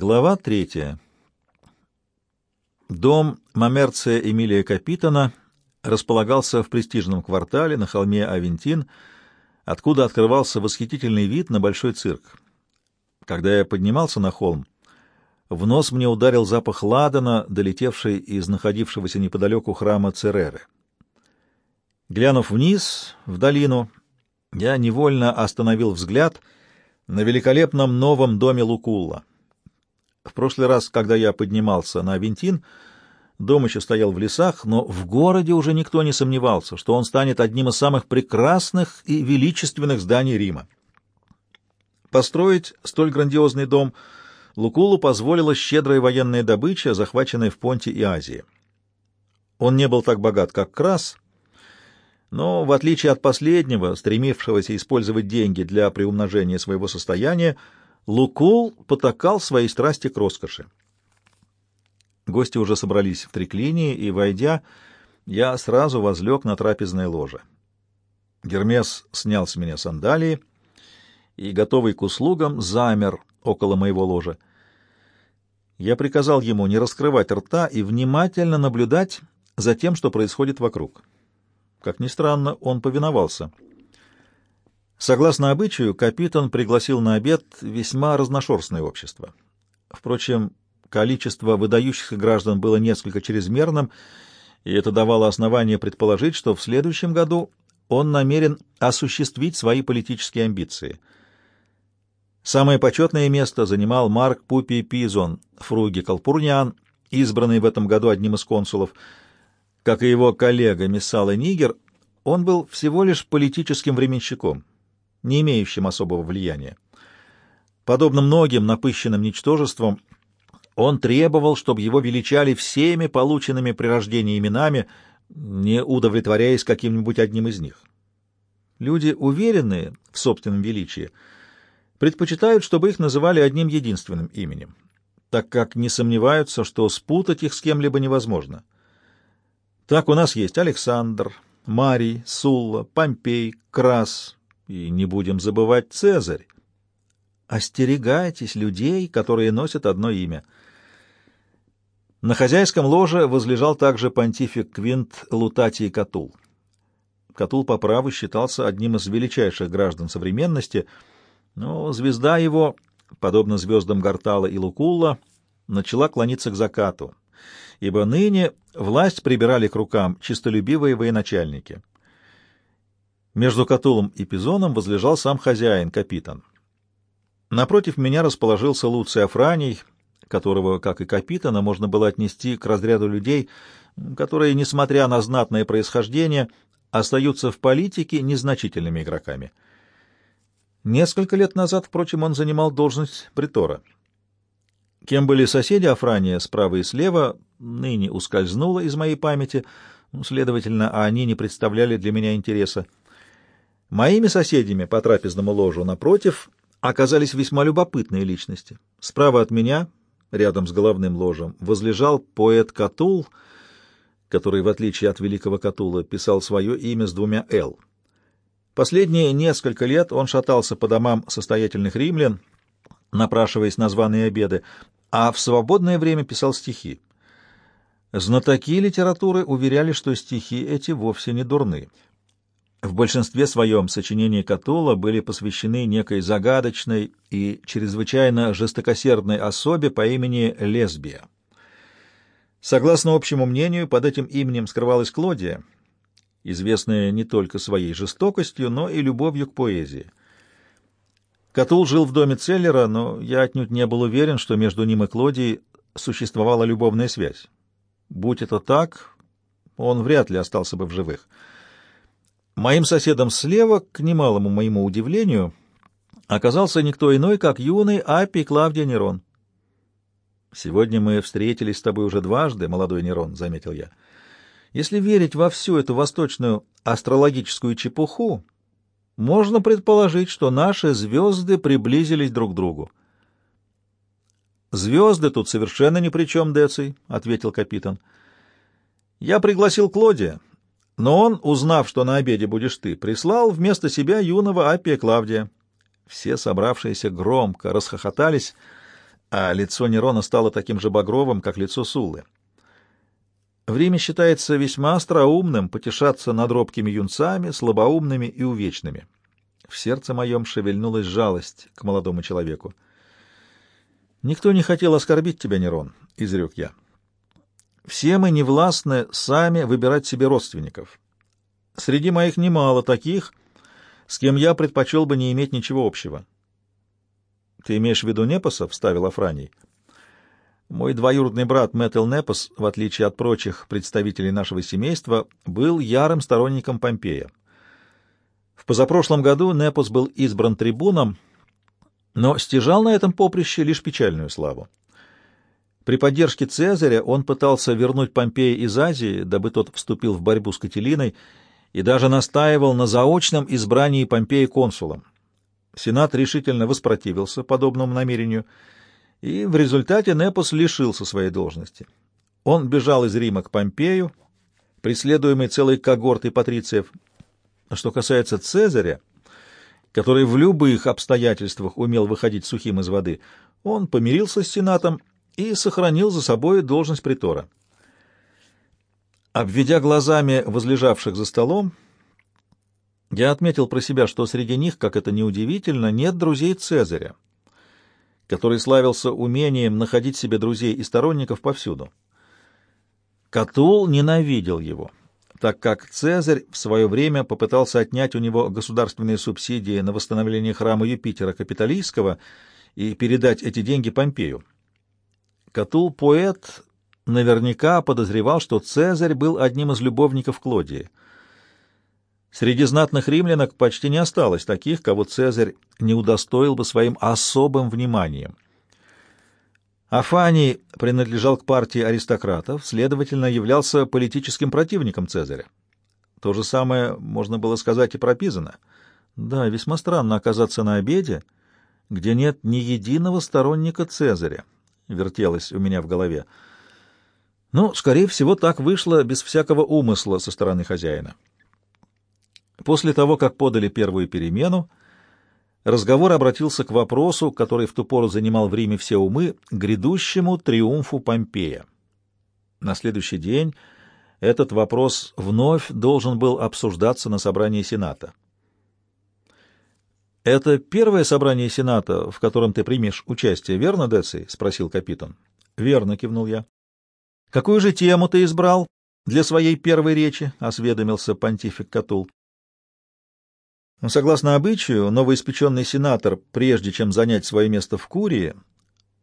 Глава третья. Дом Мамерция Эмилия Капитана располагался в престижном квартале на холме Авентин, откуда открывался восхитительный вид на большой цирк. Когда я поднимался на холм, в нос мне ударил запах ладана, долетевший из находившегося неподалеку храма Цереры. Глянув вниз, в долину, я невольно остановил взгляд на великолепном новом доме Лукулла. В прошлый раз, когда я поднимался на Авентин, дом еще стоял в лесах, но в городе уже никто не сомневался, что он станет одним из самых прекрасных и величественных зданий Рима. Построить столь грандиозный дом Лукулу позволила щедрая военная добыча, захваченная в Понте и Азии. Он не был так богат, как Крас, но, в отличие от последнего, стремившегося использовать деньги для приумножения своего состояния, Лукул потакал своей страсти к роскоши. Гости уже собрались в триклинии, и, войдя, я сразу возлег на трапезное ложе. Гермес снял с меня сандалии и, готовый к услугам, замер около моего ложа. Я приказал ему не раскрывать рта и внимательно наблюдать за тем, что происходит вокруг. Как ни странно, он повиновался — Согласно обычаю, капитан пригласил на обед весьма разношерстное общество. Впрочем, количество выдающихся граждан было несколько чрезмерным, и это давало основание предположить, что в следующем году он намерен осуществить свои политические амбиции. Самое почетное место занимал Марк Пупи Пизон, фруги Калпурниан, избранный в этом году одним из консулов. Как и его коллега Миссала Нигер, он был всего лишь политическим временщиком — не имеющим особого влияния. Подобно многим напыщенным ничтожествам, он требовал, чтобы его величали всеми полученными при рождении именами, не удовлетворяясь каким-нибудь одним из них. Люди, уверенные в собственном величии, предпочитают, чтобы их называли одним единственным именем, так как не сомневаются, что спутать их с кем-либо невозможно. Так у нас есть Александр, Марий, Сулла, Помпей, Крас, и не будем забывать Цезарь. Остерегайтесь людей, которые носят одно имя. На хозяйском ложе возлежал также понтифик Квинт Лутатий Катул. Катул по праву считался одним из величайших граждан современности, но звезда его, подобно звездам Гартала и Лукулла, начала клониться к закату, ибо ныне власть прибирали к рукам чистолюбивые военачальники — между Катулом и Пизоном возлежал сам хозяин, капитан. Напротив меня расположился Луций Афраний, которого, как и капитана, можно было отнести к разряду людей, которые, несмотря на знатное происхождение, остаются в политике незначительными игроками. Несколько лет назад, впрочем, он занимал должность притора. Кем были соседи Афрания справа и слева, ныне ускользнуло из моей памяти, следовательно, они не представляли для меня интереса. Моими соседями по трапезному ложу напротив оказались весьма любопытные личности. Справа от меня, рядом с головным ложем, возлежал поэт Катул, который, в отличие от великого Катула, писал свое имя с двумя «л». Последние несколько лет он шатался по домам состоятельных римлян, напрашиваясь на званые обеды, а в свободное время писал стихи. Знатоки литературы уверяли, что стихи эти вовсе не дурны. В большинстве своем сочинения Катула были посвящены некой загадочной и чрезвычайно жестокосердной особе по имени Лесбия. Согласно общему мнению, под этим именем скрывалась Клодия, известная не только своей жестокостью, но и любовью к поэзии. Катул жил в доме Целлера, но я отнюдь не был уверен, что между ним и Клодией существовала любовная связь. Будь это так, он вряд ли остался бы в живых. Моим соседом слева, к немалому моему удивлению, оказался никто иной, как юный Апий Клавдий Нерон. «Сегодня мы встретились с тобой уже дважды, молодой Нерон», — заметил я. «Если верить во всю эту восточную астрологическую чепуху, можно предположить, что наши звезды приблизились друг к другу». «Звезды тут совершенно ни при чем, Деций», — ответил капитан. «Я пригласил Клодия» Но он, узнав, что на обеде будешь ты, прислал вместо себя юного Апия Клавдия. Все собравшиеся громко расхохотались. а лицо Нерона стало таким же багровым, как лицо Суллы. В Риме считается весьма остроумным потешаться над робкими юнцами, слабоумными и увечными. В сердце моем шевельнулась жалость к молодому человеку. «Никто не хотел оскорбить тебя, Нерон», — изрек я. «Все мы не властны сами выбирать себе родственников. Среди моих немало таких, с кем я предпочел бы не иметь ничего общего». «Ты имеешь в виду Непоса?» — вставил Афраний. Мой двоюродный брат Мэттл Непос, в отличие от прочих представителей нашего семейства, был ярым сторонником Помпея. В позапрошлом году Непос был избран трибуном, но стяжал на этом поприще лишь печальную славу. При поддержке Цезаря он пытался вернуть Помпея из Азии, дабы тот вступил в борьбу с Кателиной, и даже настаивал на заочном избрании Помпея консулом. Сенат решительно воспротивился подобному намерению — и в результате Непос лишился своей должности. Он бежал из Рима к Помпею, преследуемый целой когортой патрициев. Что касается Цезаря, который в любых обстоятельствах умел выходить сухим из воды, он помирился с сенатом и сохранил за собой должность притора. Обведя глазами возлежавших за столом, я отметил про себя, что среди них, как это неудивительно, нет друзей Цезаря который славился умением находить себе друзей и сторонников повсюду. Катул ненавидел его, так как Цезарь в свое время попытался отнять у него государственные субсидии на восстановление храма Юпитера Капитолийского и передать эти деньги Помпею. Катул, поэт, наверняка подозревал, что Цезарь был одним из любовников Клодии — Среди знатных римлянок почти не осталось таких, кого Цезарь не удостоил бы своим особым вниманием. Афаний принадлежал к партии аристократов, следовательно, являлся политическим противником Цезаря. То же самое можно было сказать и про Пизана. Да, весьма странно оказаться на обеде, где нет ни единого сторонника Цезаря, вертелось у меня в голове. Ну, скорее всего, так вышло без всякого умысла со стороны хозяина. После того, как подали первую перемену, разговор обратился к вопросу, который в ту пору занимал в Риме все умы, грядущему триумфу Помпея. На следующий день этот вопрос вновь должен был обсуждаться на собрании Сената. «Это первое собрание Сената, в котором ты примешь участие, верно, Деций?» — спросил капитан. «Верно», — кивнул я. «Какую же тему ты избрал для своей первой речи?» — осведомился понтифик Катул. Согласно обычаю, новоиспеченный сенатор, прежде чем занять свое место в Курии,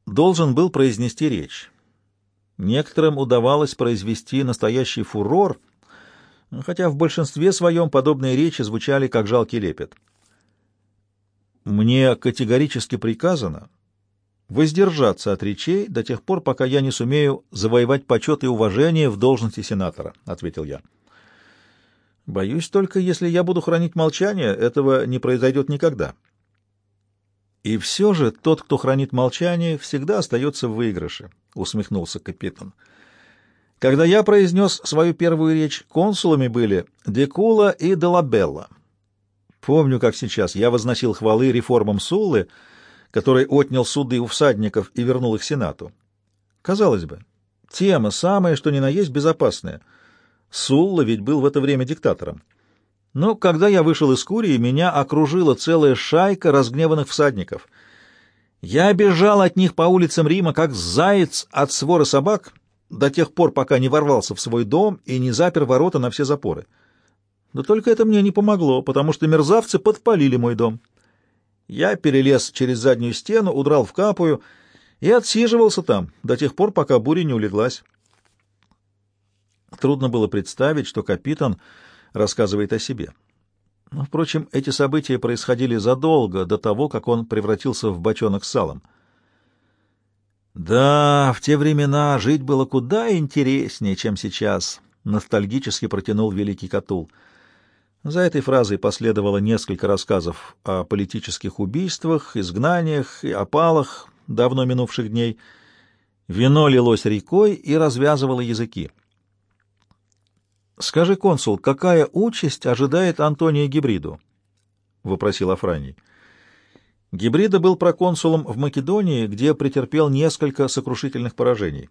должен был произнести речь. Некоторым удавалось произвести настоящий фурор, хотя в большинстве своем подобные речи звучали как жалкий лепет. Мне категорически приказано воздержаться от речей до тех пор, пока я не сумею завоевать почет и уважение в должности сенатора, — ответил я. Боюсь только, если я буду хранить молчание, этого не произойдет никогда. И все же тот, кто хранит молчание, всегда остается в выигрыше, — усмехнулся капитан. Когда я произнес свою первую речь, консулами были Декула и Делабелла. Помню, как сейчас, я возносил хвалы реформам Суллы, который отнял суды у всадников и вернул их Сенату. Казалось бы, тема самая, что ни на есть, безопасная — Сулла ведь был в это время диктатором. Но когда я вышел из Курии, меня окружила целая шайка разгневанных всадников. Я бежал от них по улицам Рима, как заяц от свора собак, до тех пор, пока не ворвался в свой дом и не запер ворота на все запоры. Но только это мне не помогло, потому что мерзавцы подпалили мой дом. Я перелез через заднюю стену, удрал в Капую и отсиживался там до тех пор, пока буря не улеглась. Трудно было представить, что капитан рассказывает о себе. Но, впрочем, эти события происходили задолго до того, как он превратился в бочонок с салом. «Да, в те времена жить было куда интереснее, чем сейчас», — ностальгически протянул великий Катул. За этой фразой последовало несколько рассказов о политических убийствах, изгнаниях и опалах давно минувших дней. Вино лилось рекой и развязывало языки. Скажи, консул, какая участь ожидает Антония Гибриду? — вопросил Афраний. Гибрида был проконсулом в Македонии, где претерпел несколько сокрушительных поражений.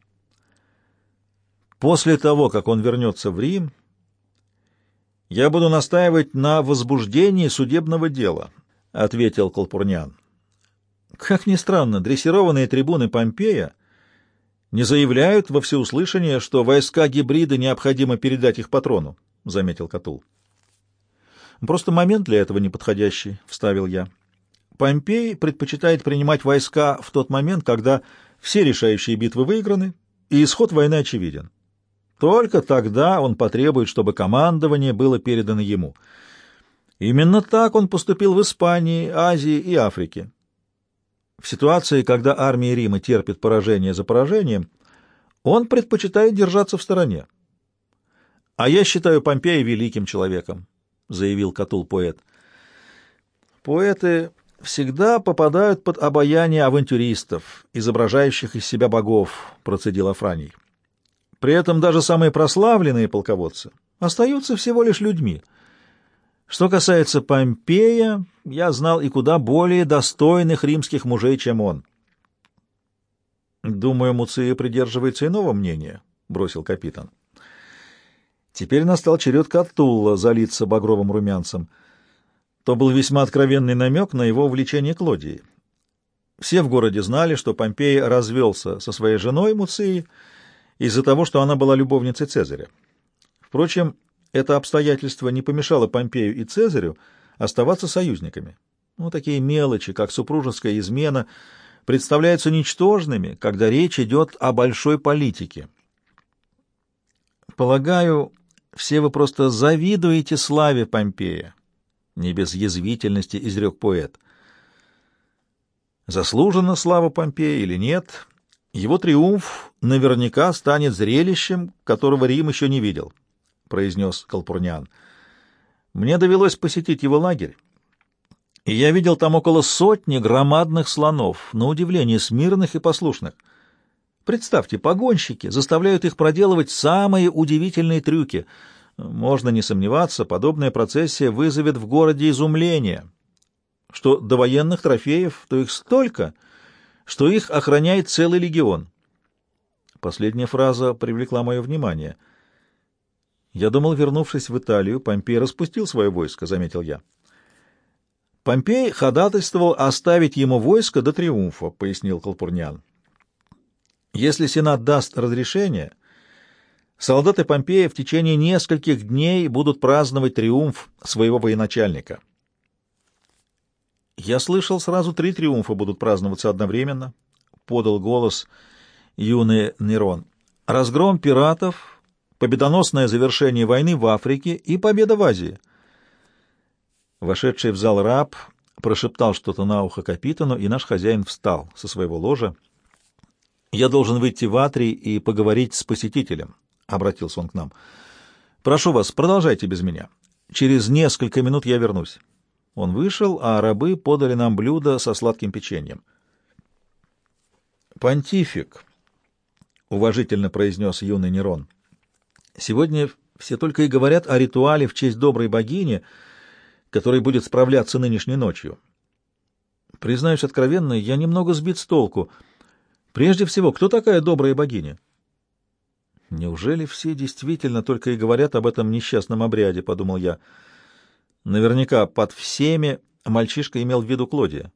После того, как он вернется в Рим, я буду настаивать на возбуждении судебного дела, — ответил Колпурнян. Как ни странно, дрессированные трибуны Помпея не заявляют во всеуслышание, что войска гибрида необходимо передать их патрону, — заметил Катул. Просто момент для этого неподходящий, — вставил я. Помпей предпочитает принимать войска в тот момент, когда все решающие битвы выиграны, и исход войны очевиден. Только тогда он потребует, чтобы командование было передано ему. Именно так он поступил в Испании, Азии и Африке. В ситуации, когда армия Рима терпит поражение за поражением, он предпочитает держаться в стороне. «А я считаю Помпея великим человеком», — заявил Катул-поэт. Поэты всегда попадают под обаяние авантюристов, изображающих из себя богов, — процедил Афраний. При этом даже самые прославленные полководцы остаются всего лишь людьми — что касается Помпея, я знал и куда более достойных римских мужей, чем он. «Думаю, Муция придерживается иного мнения», — бросил капитан. Теперь настал черед Катулла залиться багровым румянцем. То был весьма откровенный намек на его увлечение Клодией. Все в городе знали, что Помпей развелся со своей женой Муцией из-за того, что она была любовницей Цезаря. Впрочем, это обстоятельство не помешало Помпею и Цезарю оставаться союзниками. Ну, такие мелочи, как супружеская измена, представляются ничтожными, когда речь идет о большой политике. Полагаю, все вы просто завидуете славе Помпея, не без язвительности изрек поэт. Заслужена слава Помпея или нет, его триумф наверняка станет зрелищем, которого Рим еще не видел. — произнес Колпурнян. «Мне довелось посетить его лагерь, и я видел там около сотни громадных слонов, на удивление смирных и послушных. Представьте, погонщики заставляют их проделывать самые удивительные трюки. Можно не сомневаться, подобная процессия вызовет в городе изумление. Что до военных трофеев, то их столько, что их охраняет целый легион». Последняя фраза привлекла мое внимание — я думал, вернувшись в Италию, Помпей распустил свое войско, — заметил я. Помпей ходатайствовал оставить ему войско до триумфа, — пояснил Колпурниан. Если Сенат даст разрешение, солдаты Помпея в течение нескольких дней будут праздновать триумф своего военачальника. Я слышал, сразу три триумфа будут праздноваться одновременно, — подал голос юный Нерон. Разгром пиратов победоносное завершение войны в Африке и победа в Азии. Вошедший в зал раб прошептал что-то на ухо капитану, и наш хозяин встал со своего ложа. «Я должен выйти в Атрий и поговорить с посетителем», — обратился он к нам. «Прошу вас, продолжайте без меня. Через несколько минут я вернусь». Он вышел, а рабы подали нам блюдо со сладким печеньем. «Понтифик», — уважительно произнес юный Нерон, — Сегодня все только и говорят о ритуале в честь доброй богини, который будет справляться нынешней ночью. Признаюсь откровенно, я немного сбит с толку. Прежде всего, кто такая добрая богиня? Неужели все действительно только и говорят об этом несчастном обряде, подумал я. Наверняка под всеми мальчишка имел в виду Клодия.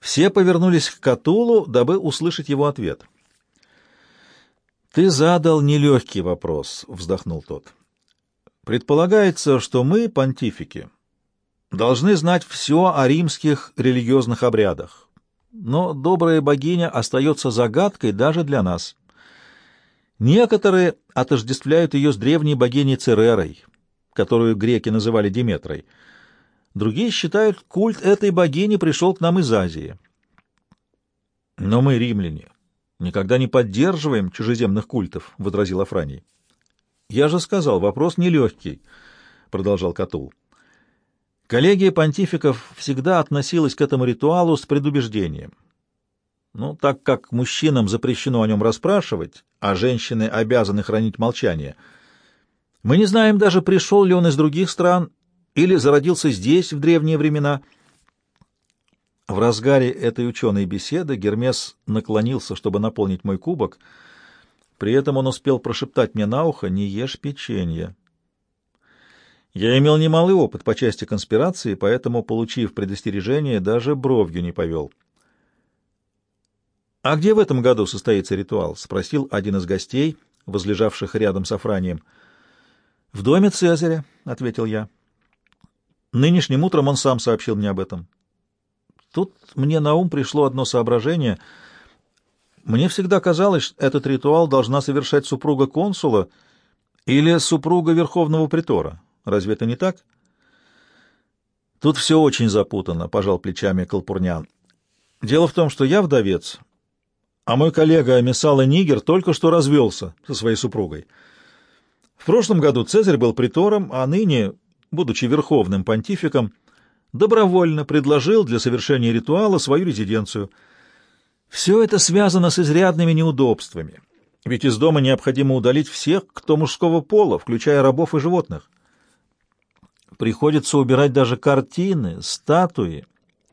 Все повернулись к Катулу, дабы услышать его ответ. «Ты задал нелегкий вопрос», — вздохнул тот. «Предполагается, что мы, понтифики, должны знать все о римских религиозных обрядах, но добрая богиня остается загадкой даже для нас. Некоторые отождествляют ее с древней богиней Церерой, которую греки называли Диметрой. Другие считают, культ этой богини пришел к нам из Азии. Но мы, римляне, никогда не поддерживаем чужеземных культов, — возразил Афраний. — Я же сказал, вопрос нелегкий, — продолжал Катул. Коллегия понтификов всегда относилась к этому ритуалу с предубеждением. Ну, так как мужчинам запрещено о нем расспрашивать, а женщины обязаны хранить молчание, мы не знаем даже, пришел ли он из других стран или зародился здесь в древние времена. В разгаре этой ученой беседы Гермес наклонился, чтобы наполнить мой кубок. При этом он успел прошептать мне на ухо «Не ешь печенье». Я имел немалый опыт по части конспирации, поэтому, получив предостережение, даже бровью не повел. «А где в этом году состоится ритуал?» — спросил один из гостей, возлежавших рядом с Афранием. «В доме Цезаря», — ответил я. Нынешним утром он сам сообщил мне об этом. Тут мне на ум пришло одно соображение. Мне всегда казалось, что этот ритуал должна совершать супруга консула или супруга верховного притора. Разве это не так? Тут все очень запутано, — пожал плечами Колпурнян. Дело в том, что я вдовец, а мой коллега Мессала Нигер только что развелся со своей супругой. В прошлом году Цезарь был притором, а ныне, будучи верховным понтификом, добровольно предложил для совершения ритуала свою резиденцию. Все это связано с изрядными неудобствами, ведь из дома необходимо удалить всех, кто мужского пола, включая рабов и животных. Приходится убирать даже картины, статуи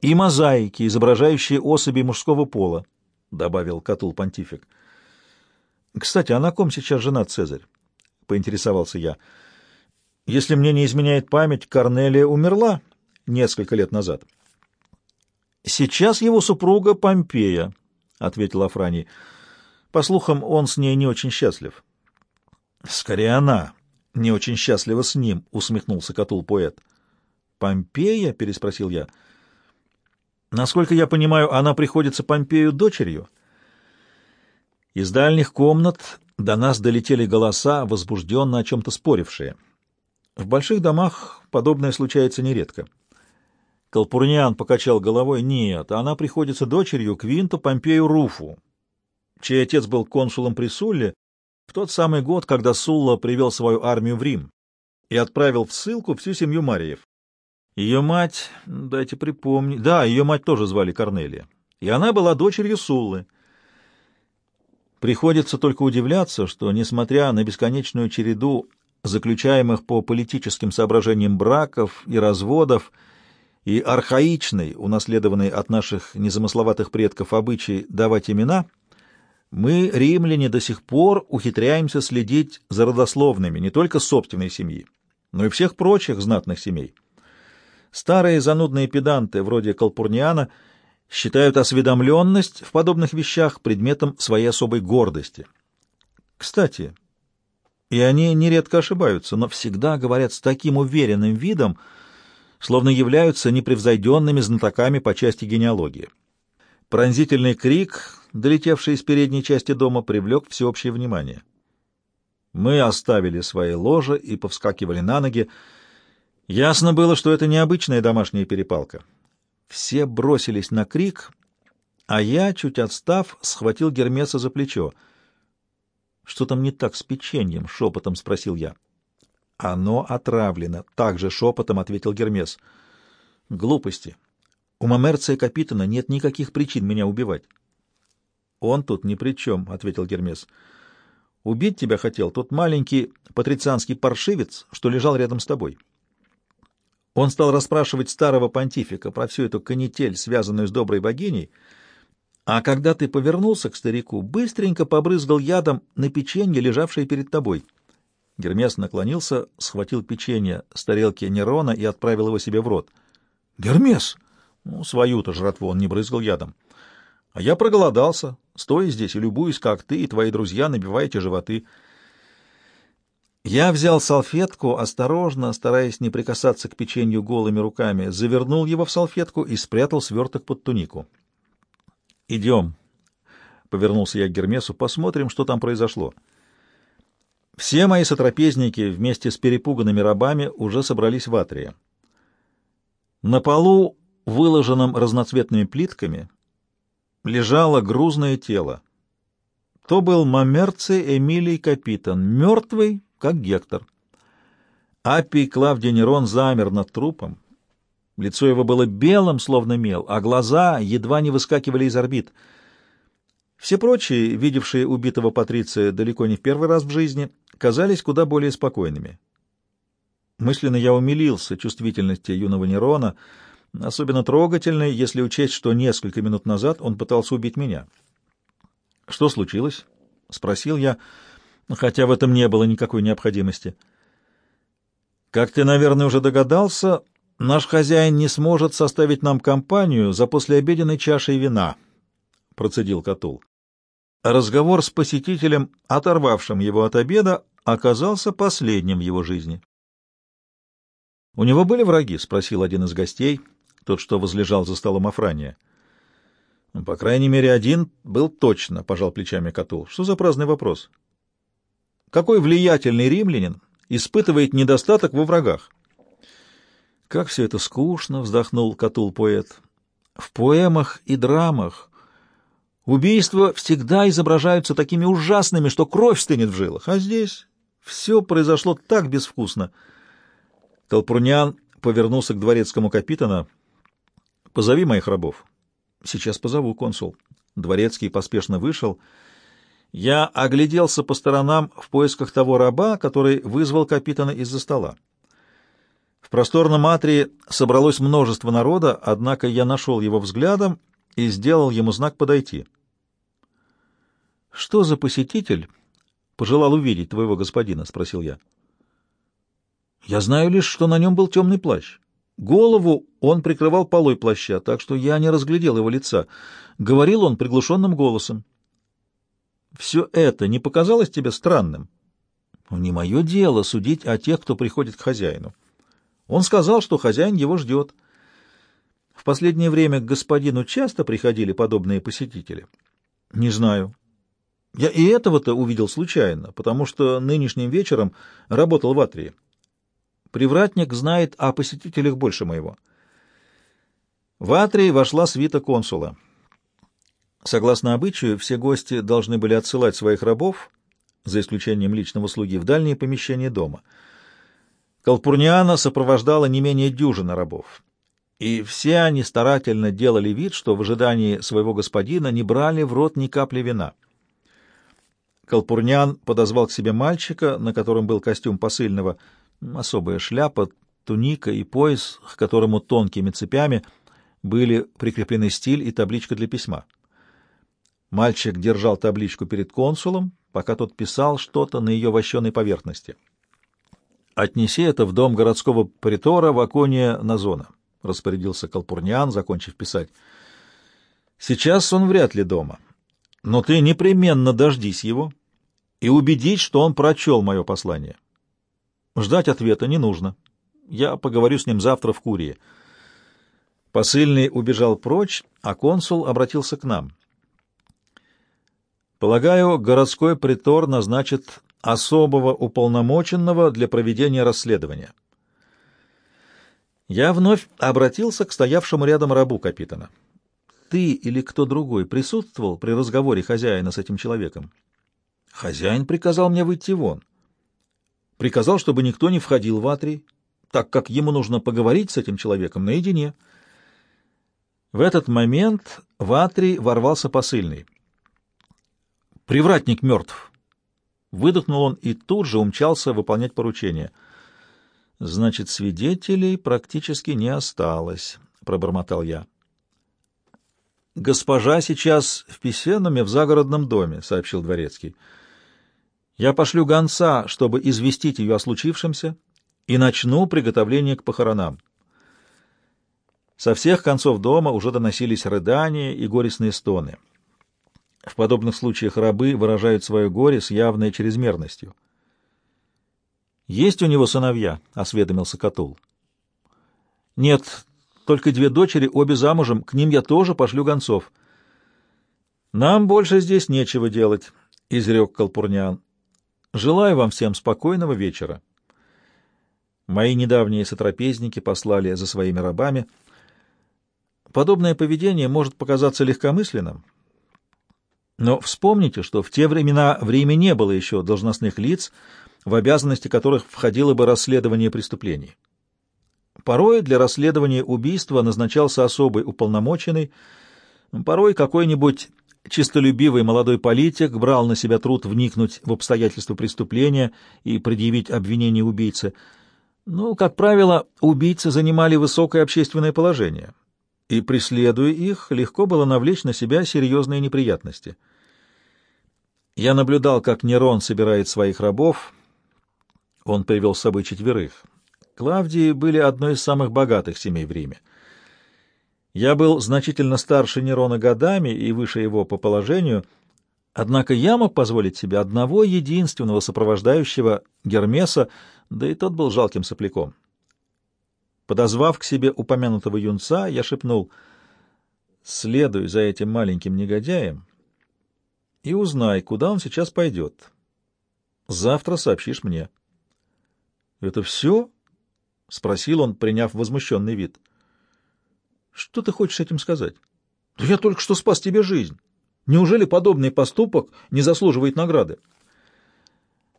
и мозаики, изображающие особи мужского пола, — добавил Катул Понтифик. — Кстати, а на ком сейчас жена Цезарь? — поинтересовался я. — Если мне не изменяет память, Корнелия умерла несколько лет назад. — Сейчас его супруга Помпея, — ответил Афраний. — По слухам, он с ней не очень счастлив. — Скорее она не очень счастлива с ним, — усмехнулся Катул-поэт. — Помпея? — переспросил я. — Насколько я понимаю, она приходится Помпею дочерью? Из дальних комнат до нас долетели голоса, возбужденно о чем-то спорившие. В больших домах подобное случается нередко. Колпурниан покачал головой. Нет, она приходится дочерью Квинту Помпею Руфу, чей отец был консулом при Сулле в тот самый год, когда Сулла привел свою армию в Рим и отправил в ссылку всю семью Мариев. Ее мать, дайте припомнить, да, ее мать тоже звали Корнелия, и она была дочерью Суллы. Приходится только удивляться, что, несмотря на бесконечную череду заключаемых по политическим соображениям браков и разводов, и архаичный, унаследованный от наших незамысловатых предков обычай давать имена, мы, римляне, до сих пор ухитряемся следить за родословными не только собственной семьи, но и всех прочих знатных семей. Старые занудные педанты, вроде Калпурниана, считают осведомленность в подобных вещах предметом своей особой гордости. Кстати, и они нередко ошибаются, но всегда говорят с таким уверенным видом, словно являются непревзойденными знатоками по части генеалогии. Пронзительный крик, долетевший из передней части дома, привлек всеобщее внимание. Мы оставили свои ложа и повскакивали на ноги. Ясно было, что это необычная домашняя перепалка. Все бросились на крик, а я, чуть отстав, схватил Гермеса за плечо. — Что там не так с печеньем? — шепотом спросил я. — «Оно отравлено», — также шепотом ответил Гермес. «Глупости. У Мамерция Капитана нет никаких причин меня убивать». «Он тут ни при чем», — ответил Гермес. «Убить тебя хотел тот маленький патрицианский паршивец, что лежал рядом с тобой». Он стал расспрашивать старого понтифика про всю эту канитель, связанную с доброй богиней, а когда ты повернулся к старику, быстренько побрызгал ядом на печенье, лежавшее перед тобой — Гермес наклонился, схватил печенье с тарелки Нерона и отправил его себе в рот. «Гермес!» Ну, свою-то жратву он не брызгал ядом. А я проголодался, стоя здесь и любуюсь, как ты и твои друзья набиваете животы. Я взял салфетку, осторожно, стараясь не прикасаться к печенью голыми руками, завернул его в салфетку и спрятал сверток под тунику. «Идем», — повернулся я к Гермесу, — «посмотрим, что там произошло». Все мои сотрапезники вместе с перепуганными рабами уже собрались в атрии. На полу, выложенном разноцветными плитками, лежало грузное тело. То был Мамерций Эмилий Капитан, мертвый, как Гектор. Апий Клавдий Нерон замер над трупом. Лицо его было белым, словно мел, а глаза едва не выскакивали из орбит — все прочие, видевшие убитого Патриция далеко не в первый раз в жизни, казались куда более спокойными. Мысленно я умилился чувствительности юного Нерона, Особенно трогательной, если учесть, что несколько минут назад он пытался убить меня. «Что случилось?» — спросил я, хотя в этом не было никакой необходимости. «Как ты, наверное, уже догадался, наш хозяин не сможет составить нам компанию за послеобеденной чашей вина», — процедил Катул. Разговор с посетителем, оторвавшим его от обеда, оказался последним в его жизни. «У него были враги?» — спросил один из гостей, тот, что возлежал за столом Афрания. «Ну, «По крайней мере, один был точно», — пожал плечами Катул. «Что за праздный вопрос?» «Какой влиятельный римлянин испытывает недостаток во врагах?» «Как все это скучно!» — вздохнул Катул-поэт. «В поэмах и драмах убийства всегда изображаются такими ужасными, что кровь стынет в жилах, а здесь все произошло так безвкусно». Толпурнян повернулся к дворецкому капитана. «Позови моих рабов». «Сейчас позову, консул». Дворецкий поспешно вышел. Я огляделся по сторонам в поисках того раба, который вызвал капитана из-за стола. В просторном атрии собралось множество народа, однако я нашел его взглядом и сделал ему знак подойти. «Что за посетитель пожелал увидеть твоего господина?» — спросил я. Я знаю лишь, что на нем был темный плащ. Голову он прикрывал полой плаща, так что я не разглядел его лица. Говорил он приглушенным голосом. «Все это не показалось тебе странным?» «Не мое дело судить о тех, кто приходит к хозяину». Он сказал, что хозяин его ждет. В последнее время к господину часто приходили подобные посетители. Не знаю. Я и этого-то увидел случайно, потому что нынешним вечером работал в Атрии. Привратник знает о посетителях больше моего. В Атрии вошла свита консула. Согласно обычаю, все гости должны были отсылать своих рабов, за исключением личного слуги, в дальние помещения дома. Калпурниана сопровождала не менее дюжины рабов, и все они старательно делали вид, что в ожидании своего господина не брали в рот ни капли вина. Калпурнян подозвал к себе мальчика, на котором был костюм посыльного — особая шляпа, туника и пояс, к которому тонкими цепями были прикреплены стиль и табличка для письма. Мальчик держал табличку перед консулом, пока тот писал что-то на ее вощеной поверхности. «Отнеси это в дом городского притора в Акония Назона», — распорядился Калпурниан, закончив писать. «Сейчас он вряд ли дома, но ты непременно дождись его и убедись, что он прочел мое послание». Ждать ответа не нужно. Я поговорю с ним завтра в Курии. Посыльный убежал прочь, а консул обратился к нам. Полагаю, городской притор назначит особого уполномоченного для проведения расследования. Я вновь обратился к стоявшему рядом рабу капитана. Ты или кто другой присутствовал при разговоре хозяина с этим человеком? Хозяин приказал мне выйти вон приказал, чтобы никто не входил в Атрий, так как ему нужно поговорить с этим человеком наедине. В этот момент в Атрий ворвался посыльный. «Привратник мертв!» Выдохнул он и тут же умчался выполнять поручение. «Значит, свидетелей практически не осталось», — пробормотал я. «Госпожа сейчас в Песенуме в загородном доме», — сообщил дворецкий. Я пошлю гонца, чтобы известить ее о случившемся, и начну приготовление к похоронам. Со всех концов дома уже доносились рыдания и горестные стоны. В подобных случаях рабы выражают свое горе с явной чрезмерностью. «Есть у него сыновья?» — осведомился Катул. «Нет, только две дочери, обе замужем, к ним я тоже пошлю гонцов». «Нам больше здесь нечего делать», — изрек Калпурнян. Желаю вам всем спокойного вечера. Мои недавние сотрапезники послали за своими рабами. Подобное поведение может показаться легкомысленным, но вспомните, что в те времена в Риме не было еще должностных лиц, в обязанности которых входило бы расследование преступлений. Порой для расследования убийства назначался особый уполномоченный, порой какой-нибудь Чистолюбивый молодой политик брал на себя труд вникнуть в обстоятельства преступления и предъявить обвинение убийце. Ну, как правило, убийцы занимали высокое общественное положение, и, преследуя их, легко было навлечь на себя серьезные неприятности. Я наблюдал, как Нерон собирает своих рабов. Он привел с собой четверых. Клавдии были одной из самых богатых семей в Риме. Я был значительно старше Нерона годами и выше его по положению, однако я мог позволить себе одного единственного сопровождающего Гермеса, да и тот был жалким сопляком. Подозвав к себе упомянутого юнца, я шепнул «Следуй за этим маленьким негодяем и узнай, куда он сейчас пойдет. Завтра сообщишь мне». «Это все?» — спросил он, приняв возмущенный вид. Что ты хочешь этим сказать? Да я только что спас тебе жизнь. Неужели подобный поступок не заслуживает награды?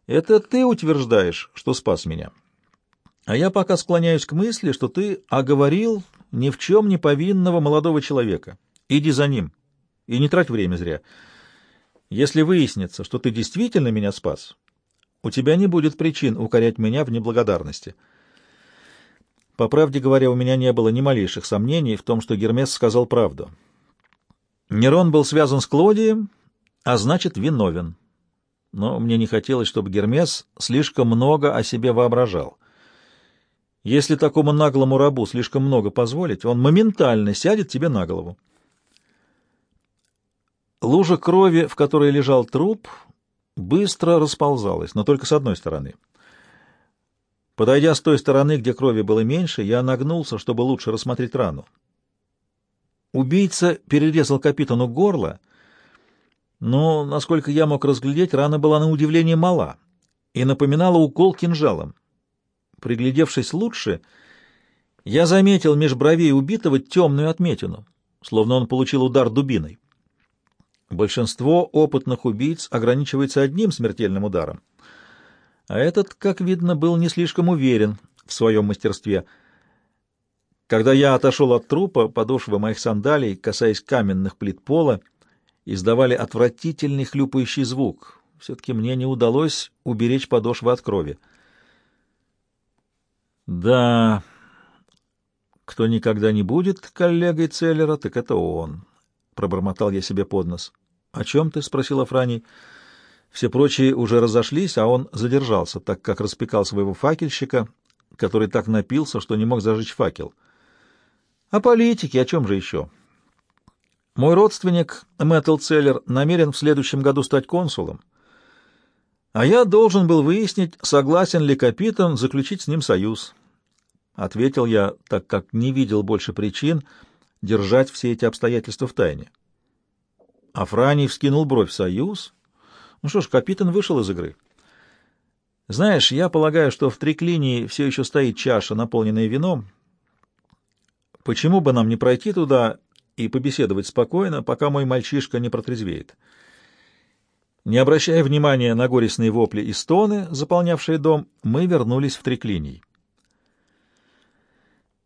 Это ты утверждаешь, что спас меня. А я пока склоняюсь к мысли, что ты оговорил ни в чем не повинного молодого человека. Иди за ним и не трать время зря. Если выяснится, что ты действительно меня спас, у тебя не будет причин укорять меня в неблагодарности». По правде говоря, у меня не было ни малейших сомнений в том, что Гермес сказал правду. Нерон был связан с Клодием, а значит, виновен. Но мне не хотелось, чтобы Гермес слишком много о себе воображал. Если такому наглому рабу слишком много позволить, он моментально сядет тебе на голову. Лужа крови, в которой лежал труп, быстро расползалась, но только с одной стороны — Подойдя с той стороны, где крови было меньше, я нагнулся, чтобы лучше рассмотреть рану. Убийца перерезал капитану горло, но, насколько я мог разглядеть, рана была на удивление мала и напоминала укол кинжалом. Приглядевшись лучше, я заметил меж бровей убитого темную отметину, словно он получил удар дубиной. Большинство опытных убийц ограничивается одним смертельным ударом — а этот, как видно, был не слишком уверен в своем мастерстве. Когда я отошел от трупа, подошвы моих сандалий, касаясь каменных плит пола, издавали отвратительный хлюпающий звук. Все-таки мне не удалось уберечь подошвы от крови. Да, кто никогда не будет коллегой Целлера, так это он, — пробормотал я себе под нос. — О чем ты? — спросил Афраний. — все прочие уже разошлись, а он задержался, так как распекал своего факельщика, который так напился, что не мог зажечь факел. О политике, о чем же еще? Мой родственник Мэттл Целлер намерен в следующем году стать консулом, а я должен был выяснить, согласен ли капитан заключить с ним союз. Ответил я, так как не видел больше причин держать все эти обстоятельства в тайне. Афраний вскинул бровь. «Союз?» Ну что ж, капитан вышел из игры. Знаешь, я полагаю, что в триклинии все еще стоит чаша, наполненная вином. Почему бы нам не пройти туда и побеседовать спокойно, пока мой мальчишка не протрезвеет? Не обращая внимания на горестные вопли и стоны, заполнявшие дом, мы вернулись в триклиний.